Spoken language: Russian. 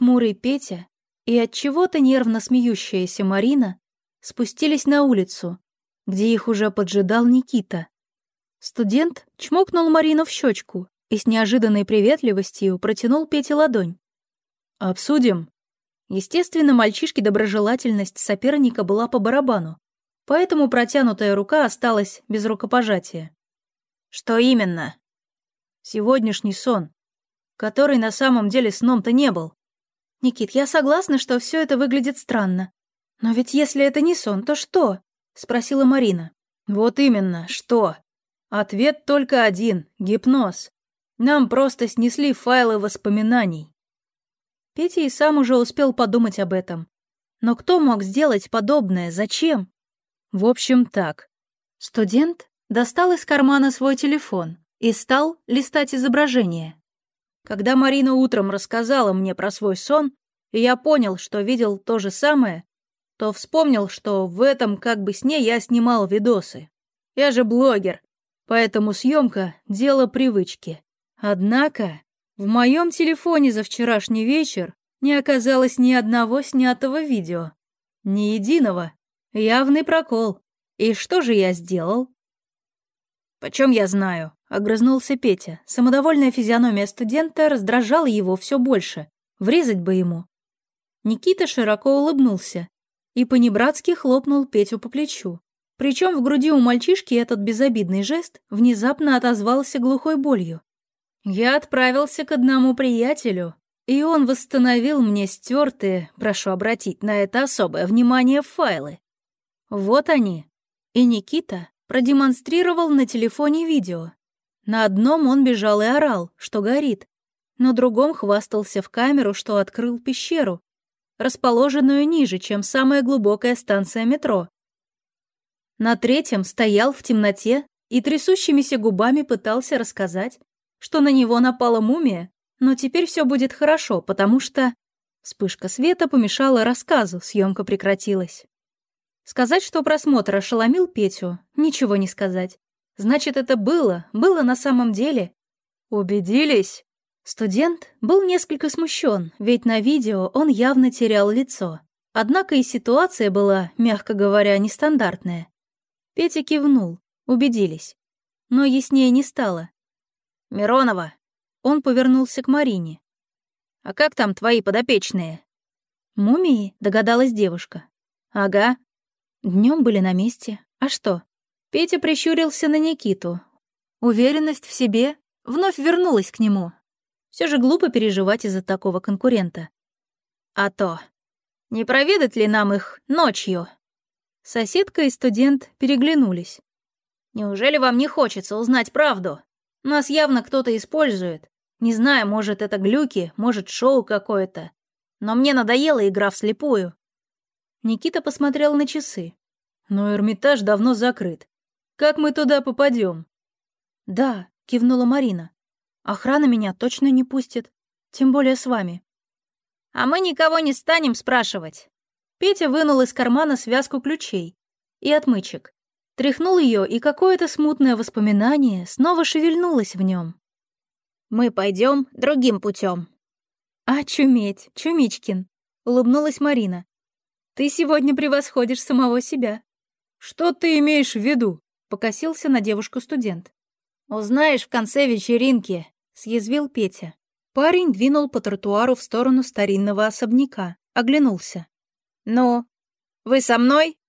хмурый Петя и от чего-то нервно смеющаяся Марина спустились на улицу, где их уже поджидал Никита. Студент чмокнул Марину в щечку и с неожиданной приветливостью протянул Пете ладонь. «Обсудим». Естественно, мальчишке доброжелательность соперника была по барабану, поэтому протянутая рука осталась без рукопожатия. «Что именно?» «Сегодняшний сон, который на самом деле сном-то не был». «Никит, я согласна, что все это выглядит странно. Но ведь если это не сон, то что?» — спросила Марина. «Вот именно, что?» Ответ только один — гипноз. Нам просто снесли файлы воспоминаний. Петя и сам уже успел подумать об этом. Но кто мог сделать подобное? Зачем? В общем, так. Студент достал из кармана свой телефон и стал листать изображение. Когда Марина утром рассказала мне про свой сон, и я понял, что видел то же самое, то вспомнил, что в этом как бы сне я снимал видосы. Я же блогер, поэтому съемка — дело привычки. Однако в моем телефоне за вчерашний вечер не оказалось ни одного снятого видео. Ни единого. Явный прокол. И что же я сделал? «Почем я знаю?» — огрызнулся Петя. Самодовольная физиономия студента раздражала его все больше. Врезать бы ему. Никита широко улыбнулся и понебратски хлопнул Петю по плечу. Причем в груди у мальчишки этот безобидный жест внезапно отозвался глухой болью. Я отправился к одному приятелю, и он восстановил мне стертые, прошу обратить на это особое внимание, файлы. Вот они. И Никита продемонстрировал на телефоне видео. На одном он бежал и орал, что горит. На другом хвастался в камеру, что открыл пещеру, расположенную ниже, чем самая глубокая станция метро. На третьем стоял в темноте и трясущимися губами пытался рассказать, что на него напала мумия, но теперь все будет хорошо, потому что... Вспышка света помешала рассказу, съемка прекратилась. Сказать, что просмотр ошеломил Петю, ничего не сказать. Значит, это было, было на самом деле. Убедились? Студент был несколько смущен, ведь на видео он явно терял лицо. Однако и ситуация была, мягко говоря, нестандартная. Петя кивнул, убедились. Но яснее не стало. «Миронова!» Он повернулся к Марине. «А как там твои подопечные?» «Мумии?» — догадалась девушка. «Ага». Днем были на месте. А что? Петя прищурился на Никиту. Уверенность в себе вновь вернулась к нему. Все же глупо переживать из-за такого конкурента. «А то. Не проведать ли нам их ночью?» Соседка и студент переглянулись. «Неужели вам не хочется узнать правду? Нас явно кто-то использует. Не знаю, может, это глюки, может, шоу какое-то. Но мне надоела игра вслепую». Никита посмотрел на часы. «Но Эрмитаж давно закрыт. Как мы туда попадем? «Да», — кивнула Марина. «Охрана меня точно не пустит. Тем более с вами». «А мы никого не станем спрашивать. Петя вынул из кармана связку ключей и отмычек. Тряхнул ее, и какое-то смутное воспоминание снова шевельнулось в нем. «Мы пойдем другим путем. «А, чуметь, Чумичкин!» — улыбнулась Марина. «Ты сегодня превосходишь самого себя». «Что ты имеешь в виду?» — покосился на девушку студент. «Узнаешь в конце вечеринки», — съязвил Петя. Парень двинул по тротуару в сторону старинного особняка, оглянулся. «Ну, вы со мной?»